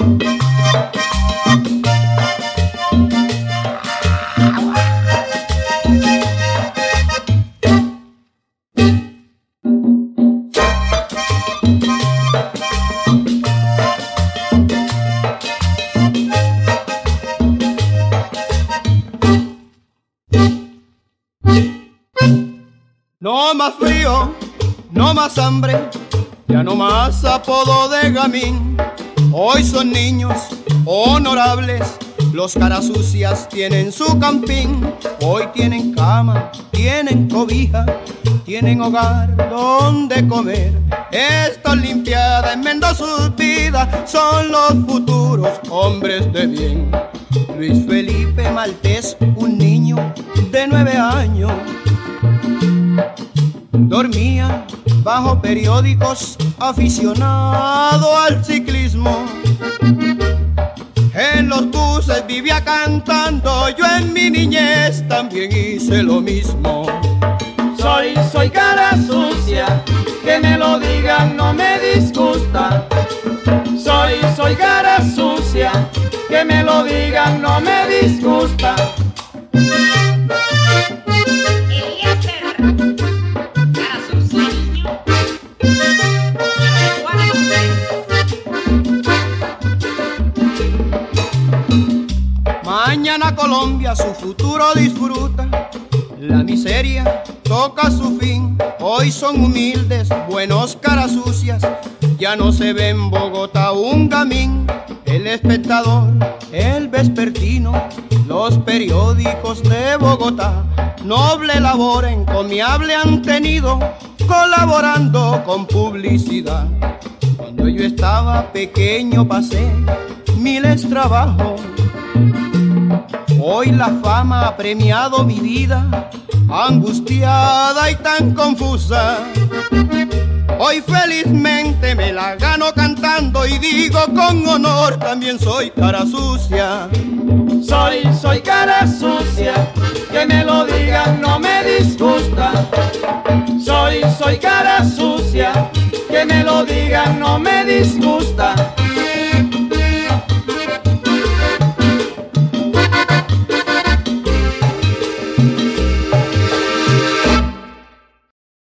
No más frío, no más hambre, ya no más apodo de gamín. Hoy son niños honorables, los caras sucias tienen su campín. Hoy tienen cama, tienen cobija, tienen hogar donde comer. Esta limpiada enmendó sus vidas, son los futuros hombres de bien. Luis Felipe Maltés, un niño de nueve años Dormía bajo periódicos aficionado al ciclismo. Vivía cantando, yo en mi niñez también hice lo mismo. Soy, soy cara sucia, que me lo digan no me disgusta. Soy, soy cara sucia, que me lo digan no me disgusta. Colombia su futuro disfruta, la miseria toca su fin. Hoy son humildes, buenos caras sucias, ya no se ve en Bogotá un gamín. El espectador, el vespertino, los periódicos de Bogotá, noble labor encomiable han tenido, colaborando con publicidad. Cuando yo estaba pequeño pasé miles trabajos Hoy la fama ha premiado mi vida, angustiada y tan confusa. Hoy felizmente me la gano cantando y digo con honor también soy cara sucia. Soy, soy cara sucia, que me lo digan no me disgusta. Soy, soy cara sucia, que me lo digan no me disgusta.